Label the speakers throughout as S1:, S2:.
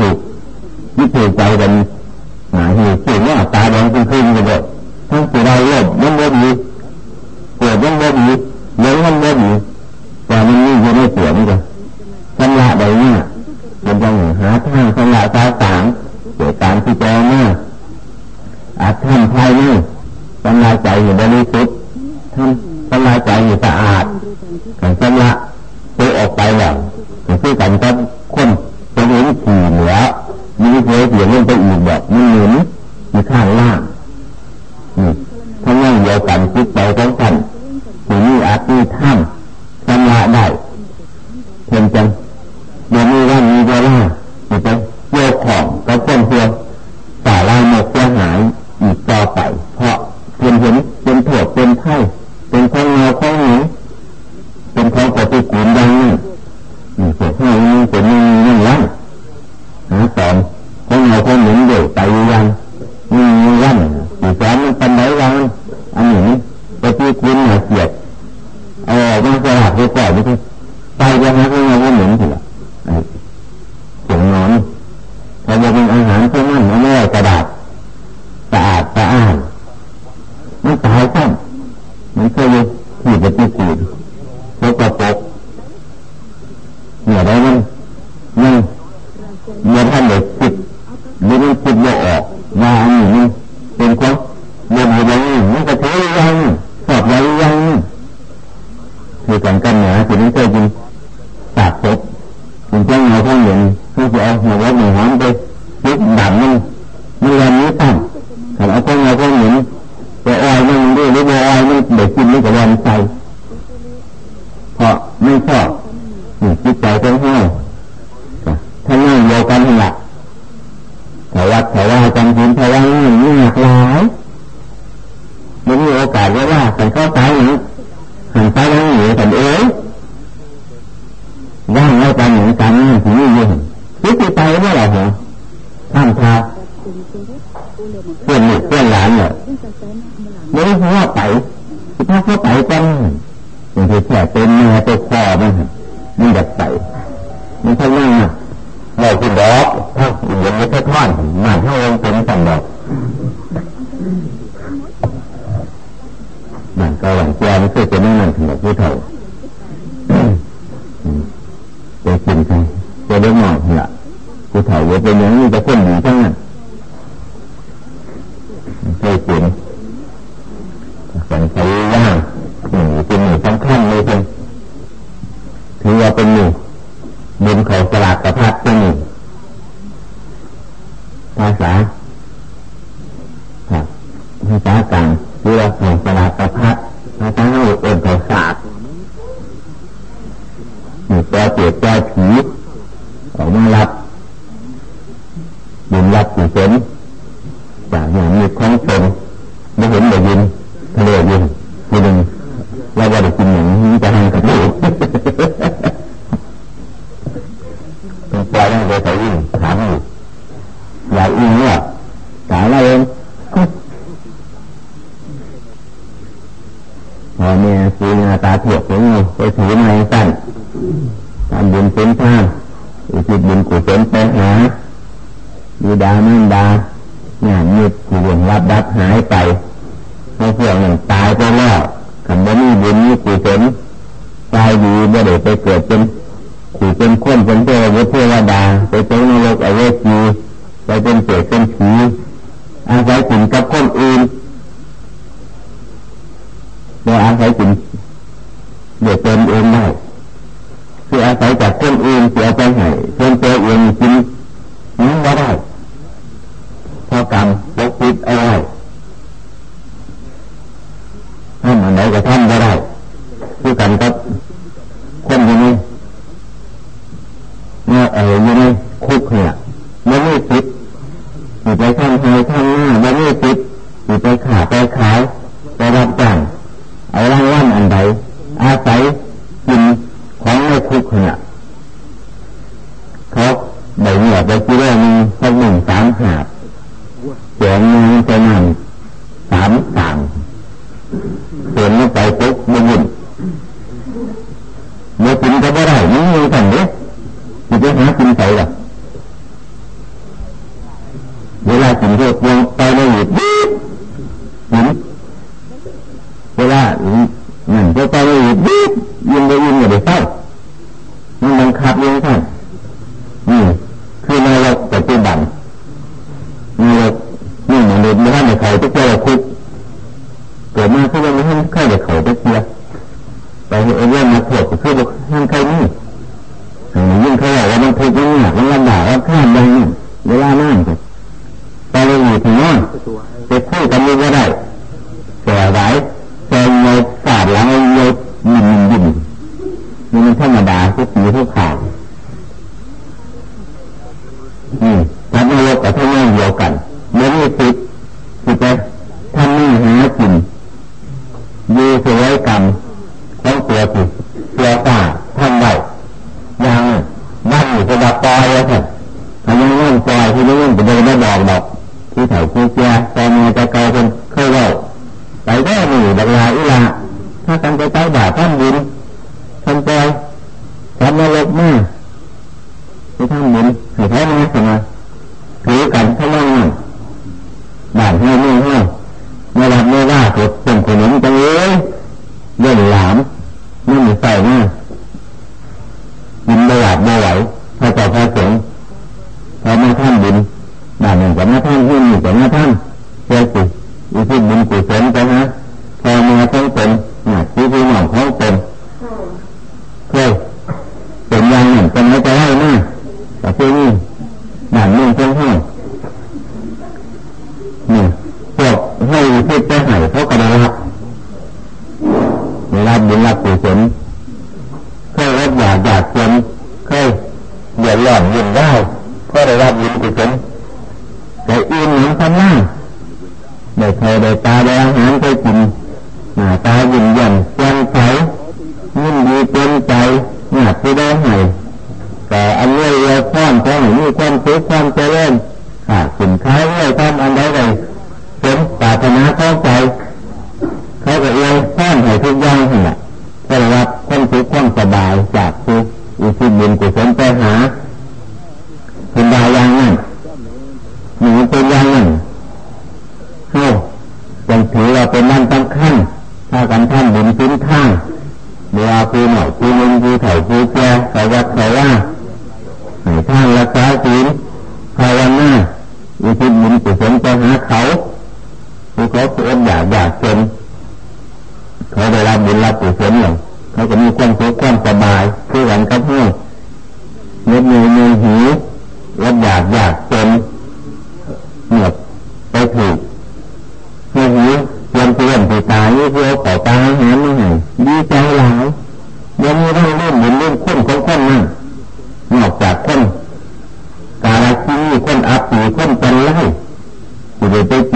S1: ถูกยึดถือใจกัน หินพลังนี่หนักหลายมันมีโอกาสได้ว่าแต่เข้าไปหนึ่งหันไปแล้วหนึ่งแต่เอ๋ยย่างไม่ไปหนึ่งตามนี่ถึงนี่ยังคิดไปไม่หรอกเหรอท่านพระเพื่อนหนุ่มเพื่อนหลานเนี่ยไม่ได้ว่าไปถ้าเขาไปกันอย่างที่แผลเป็นเนื้อเป็นคอมันมันแบบกไปมันเท่านั้นเราคือดอก เดี๋ยวจะท่อนมาเท่าองค์เป็นสันดอกมันก็หวังแก้ไม่เคยเป็นนั่งถึงกับผู้เฒ่าจะกินใครจะได้หมอกเหรอผู้เฒ่าจะเป็นอย่างนี้จะคนหนีทั้งนั้น ต่าง ในอาศัยกินเดือดเป็นเองได้คืออาศัยจากคนอื่นเสียใจให้เพิ่อนติมเองกิน ได้ยินอย่าไปเศร้ามันบังคับเลี้งท่าน 他们，你还能什么？ ความสุขความเจริญสินค้าเรื่อยทำอันใดใดสมปรารถนาเข้าใจเขาก็เลยสร้างให้ทุกอย่างนี่แหละได้รับความสุขความสบายจากทุกอิทธิบุญกุศลไปหา to the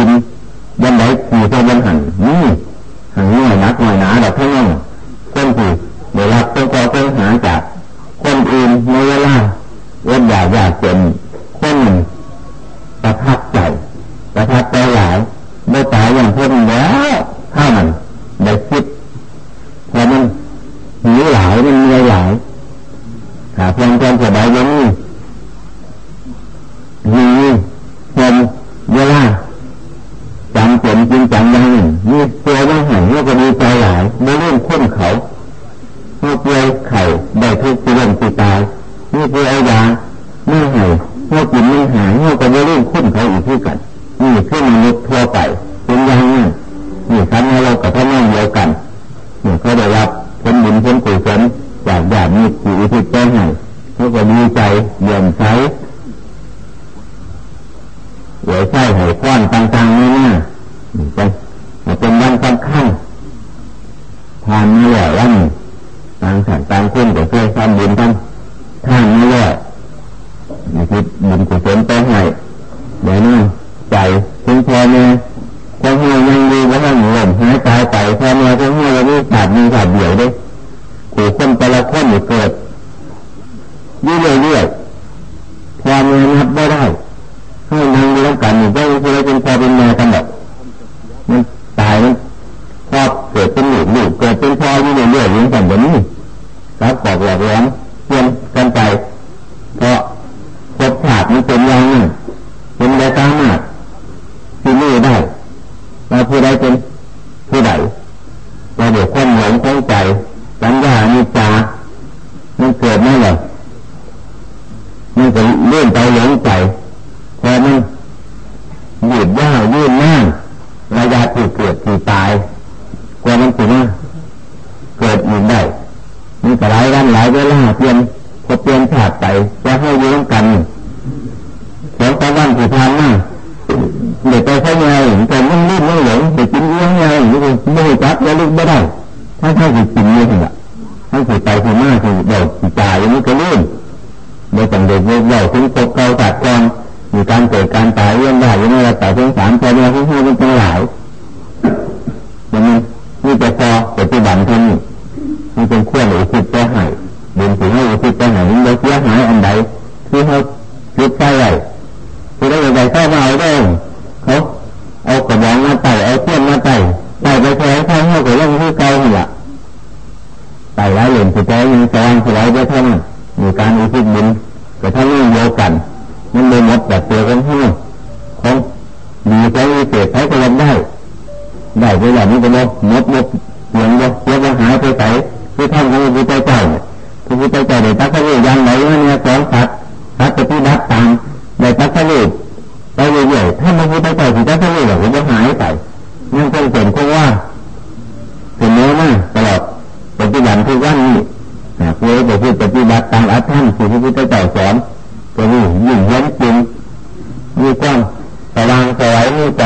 S1: الأمن สิมาเกิดอีนได้มันก็หลายวันหลายเวลาเปลี่ยนพอเปลี่ยนขาดไปแต่ให้อ ท่านพระพุทธเจ้าพระพุทธเจ้าได้ตักขลุ่ยังไหนเนี่ยสองสัตว์สัตว์จะพิบัตตามได้ตักขลุ่ไปเรื่อยๆถ้าพระพุทธเจ้าถึงตักขลุ่ก็จะหายไปนั่นคงเป็นเพราะว่าเป็นเนื้อมาตลอดปฏิบัติทุกวันนี้เพื่อจะพูดปฏิบัติตามอัตถานที่พระพุทธเจ้าสอนก็นี่ยิ่งยันจริงมีความสว่างสวยมีใจ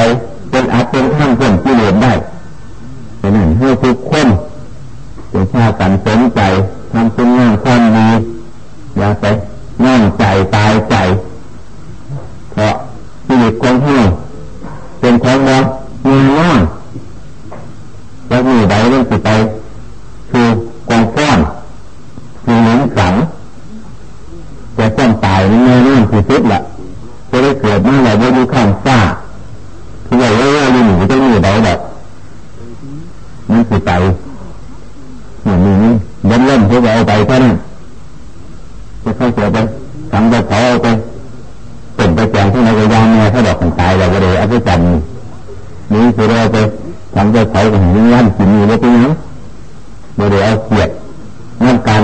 S1: เป็นอัตเป็นท่านเป็นกิเลสได้เป็นนั่นให้ทุกคน อย่าพากันสนใจทำเป็นงานความดีอย่าไปนั่งใจตายใจ เพราะชีวิตของเราเป็นของเราเงินน้อยแล้วมีใดเรื่องติดไปคือกองก้อนคือหมือนสังจะต้องตายในเมื่อนั่นคือสุดละ เขเสียไปสังไปเผาไปเต็มไปแจงที่ในกระยาแม่ถ้าดอกของตายเราก็เลยเอาไปจันนี่คือเราไปทำไปขเผาของนี้ย่านกินอยู่แล้วไปนั้นงบ่ได้เอาเกียรตินั่นการ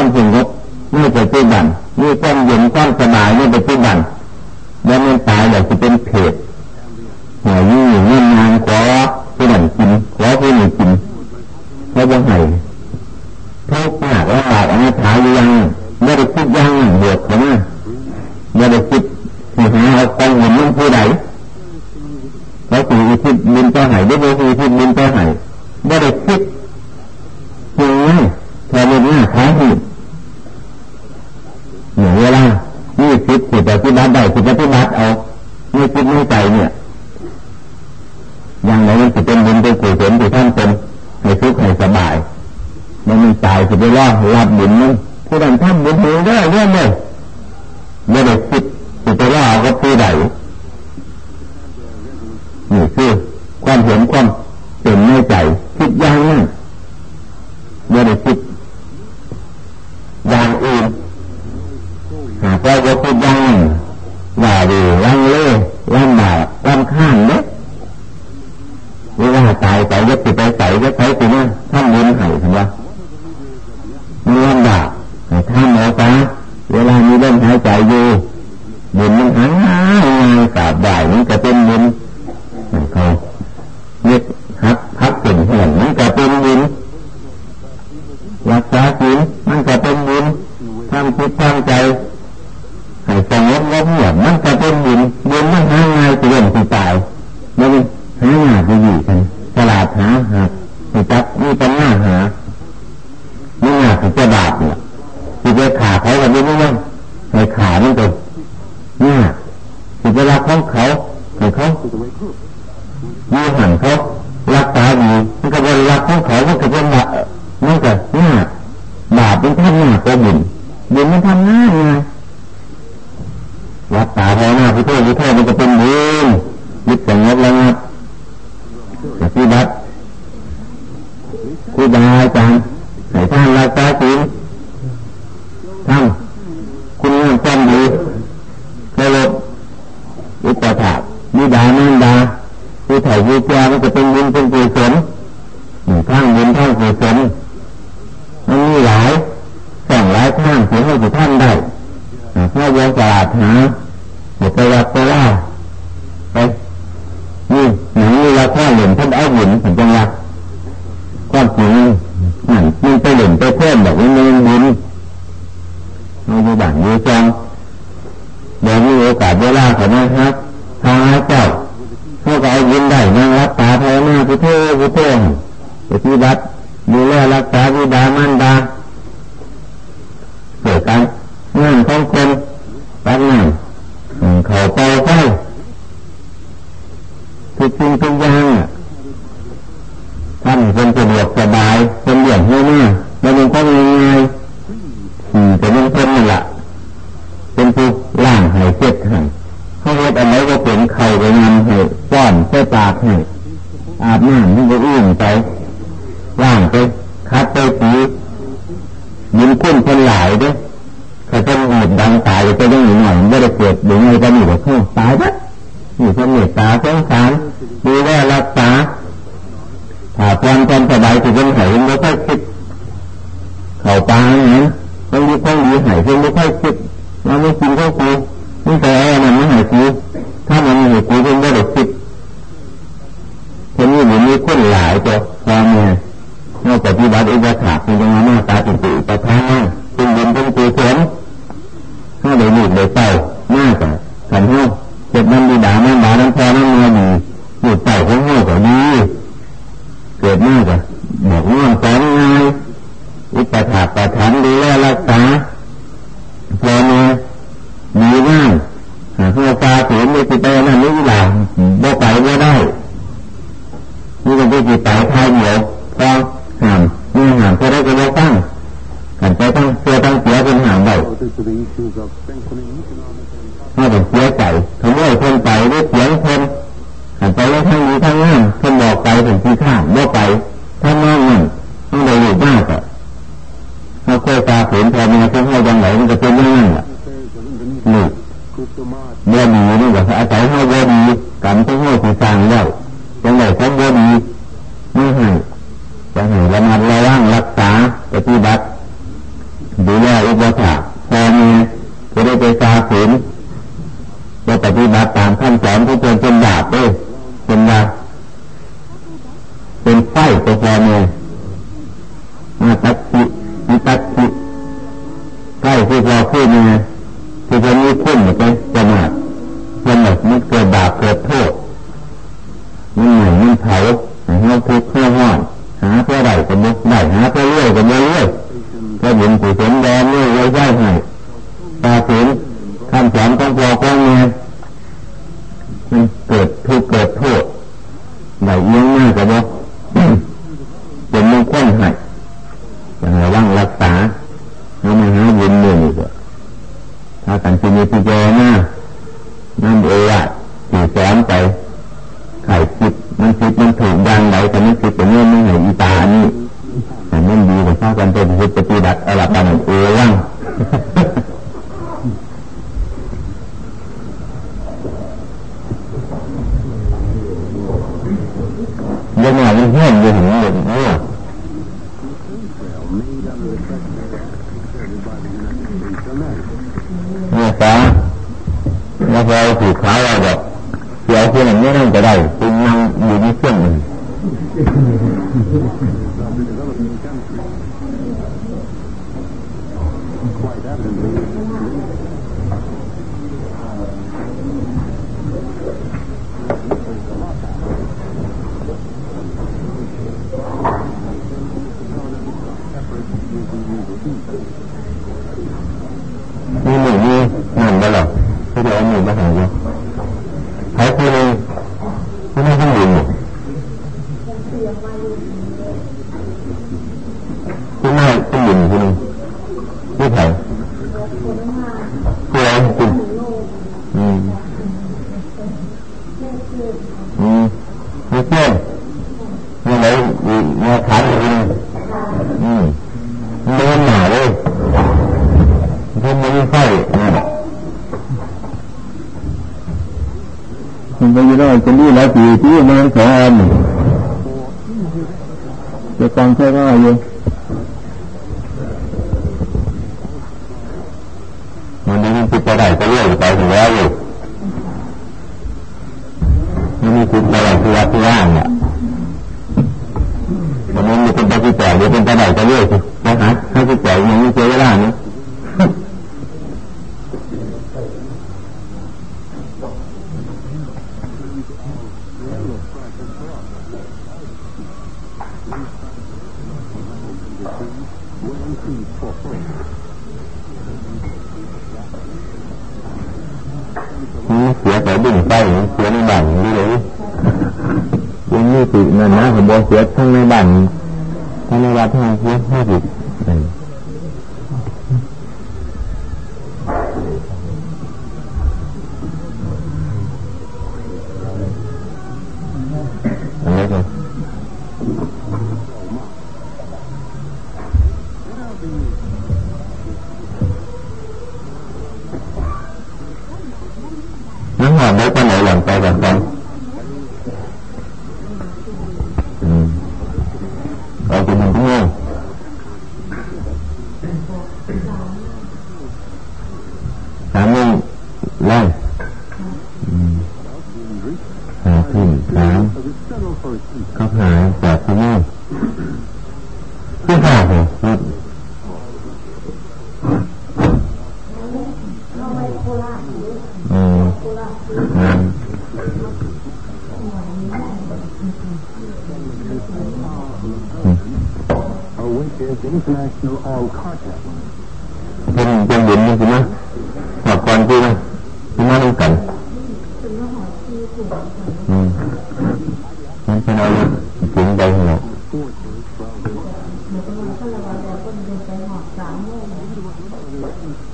S1: ท่านจึงลดไม่เไปปฏิบัติ หากเราจะพูดยังว่าดีลังเล่ลังบากลังข้างเนี่ยเว่าตายไปยึดติไปใส่ยึดไปติดเนี่ยท่านบุญไห้ทำว่ามีลำบากท่าหมอตาเวลามีเล่นหายใจอยู่ ท่เพื่อนที่แท้มันจะเป็นยืนยึดสงบแล้วนะปฏิบัติ ทุกสิ่งทุกอย่าง เนี่สาแล้เราผูกขาเราแบบเดี๋ยวคุณอย่างนี้ยงจะได้คุณนั่งอยู่ในเครื่อหนึ่ง ไม่ใช่มันไม่ได้จะนี่แล้วปีที่มันสองอันจะฟังแค่ไหมอยู่ Nên phải nói chuyện đây là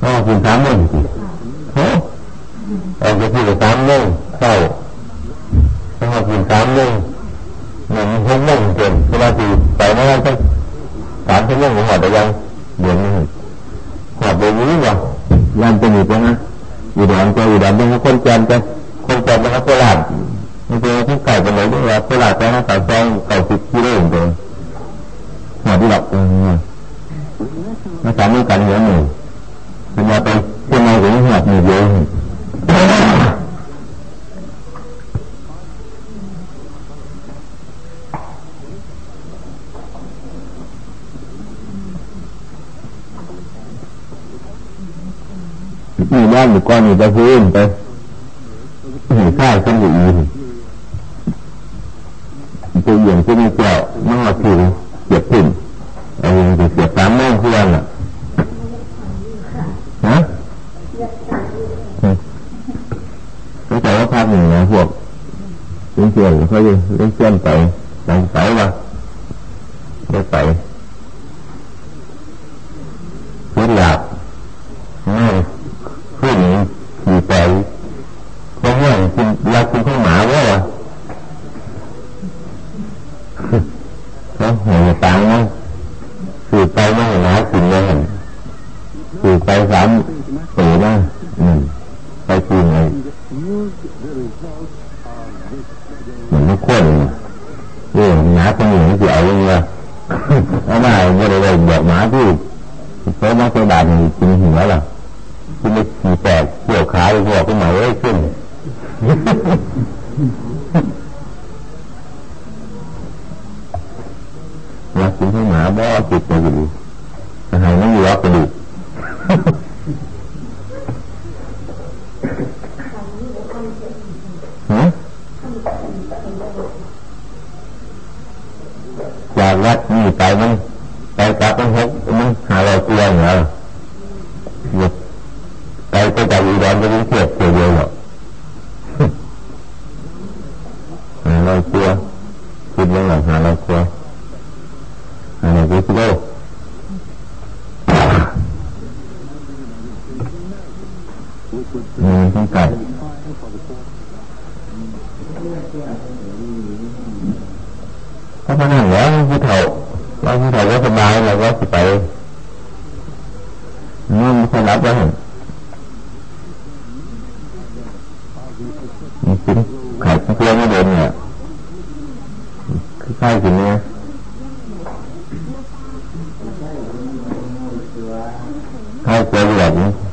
S1: Ồ, chuyện 80 ตัวเหยียงตัมีเก้วมากผิวเสียบติ่มไอ้ยังเสียบสามแม่งเพื่อนอะฮะเข้าใจว่าภาพหนึ่งนะพวกเพื่อนเขาจะเล่นเพื่อนไปลงไปวะได้ไป กินข้าวหมาบ่จิตมาอยู่อาหารไม่มีรับกรดูกยากวัดนี่ไปไหม ใกล้เจอ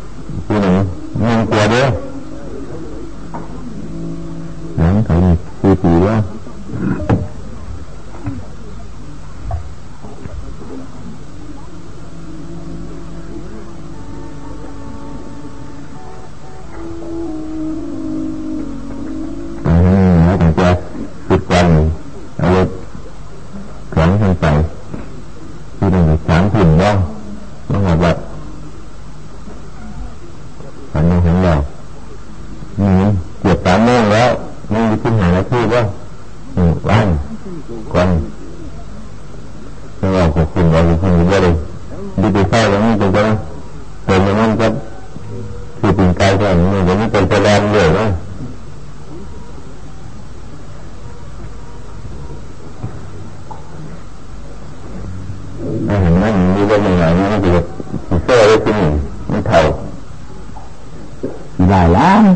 S1: thù dài lắm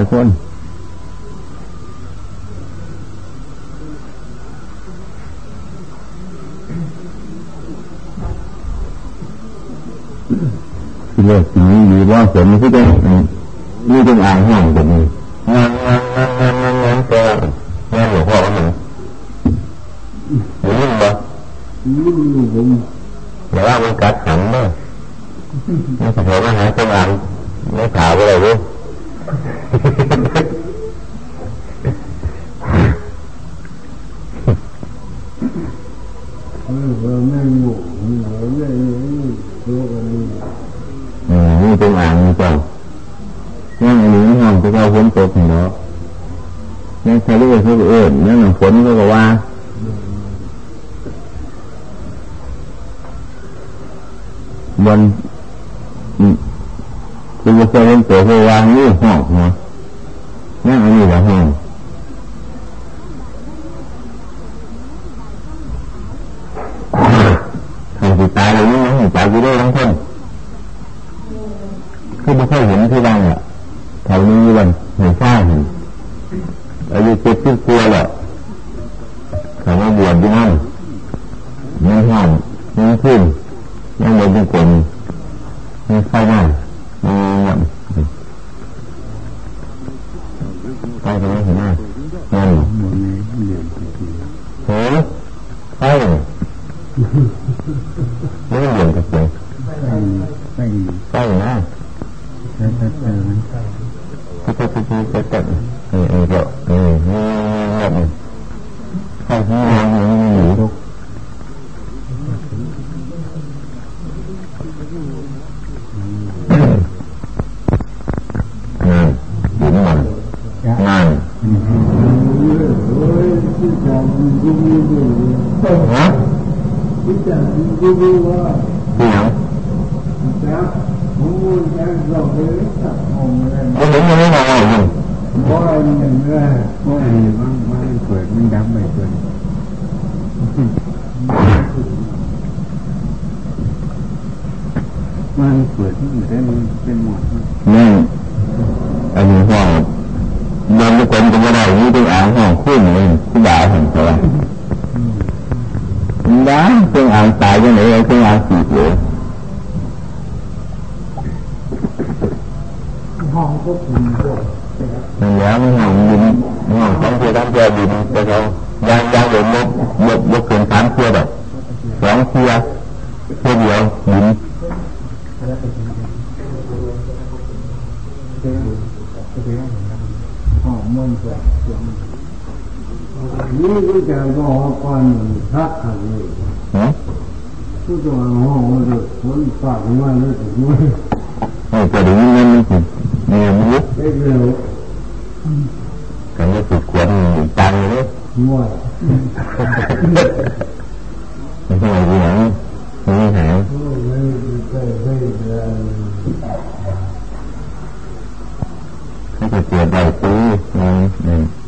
S1: ายคน ที่เลือกสีดีว่าสมที่จะนี่เป็นอ่างห้องแบบนี้งานงานงานงานงานงานก็งานหลวงพ่อเขาหนึ่งหรือยิ่งบ่แต่ว่ามันกัดหันเนาะไม่ใช่ว่าหาเครื่องอ่างไม่ถาวอะไรเลย นี่เป็นอ่างนี่เจ้านั่งอันนี้ห้องที่เราฝนตกเนาะนั่งทะเลเขาเอื้อนนั่งฝนเขาก็ว่าบน คือจะเป็นตัวเขาวางนี่ห้องเนาะนั่งอันนี้ละห้องทำสิตายเลยนี่นะตายอยู่ได้ทั้งคนคือไม่ค่อยเห็นที่บ้านอะแถวนี้วันเห็นฟ้าเห็นอายุเจ็บที่กลัวแหละเขามาบวชที่นั่นไม่ห้ามไม่ขึ้นไม่บวชที่กลมไม่ไฟหน้าไม่เงียบไปไปไม่เห็นหน้านั่น ที่ที่ที่ที่เต็มเออเออเออนี่นี่ข้าวที่วางอย่างนี้ลูกงานหมุนมันงานฮะที่ยังก็เห็นยังไม่มองอยู่เพราะอะไรมันเนื้อเพราะอะไรมันมันเกิดมันดับไม่เกิด มันเกิดที่อยู่ได้มันเป็นหมดนี่อันนี้ห้องเดินทุกคนก็ไม่ได้นี่ต้องอ่านห้องขึ้นเลยที่ด่าเห็นเขาว่าด่าเครื่องอ่านตายยังไงเครื่องอ่านสีเหลืองห้องก็คุณนั่นแหละมันห้องยินห้องต้องเพื่อตั้งใจยินแต่เขายางยางเดินลบลบลบเกินสามเที่ยวแบบสองเที่ยวเที่ยวเดียวยิ่
S2: ง
S1: ဒီဥဒ္ဒံဘောကောနိဟာအမေဟမ်သုတ္တဝါဟောလို့ဘုန်းပါဘုရားလို့ဒီလိုဟုတ်ကဲ့ဒီနေ့နေ့နေမျိုးပြေလို့ကံရပုကွန်တန်လို့မောဘယ်လိုလဲဘယ်ဟဲ့ဘယ်လိုလဲဘယ်လိုလဲဘယ်လိုလဲ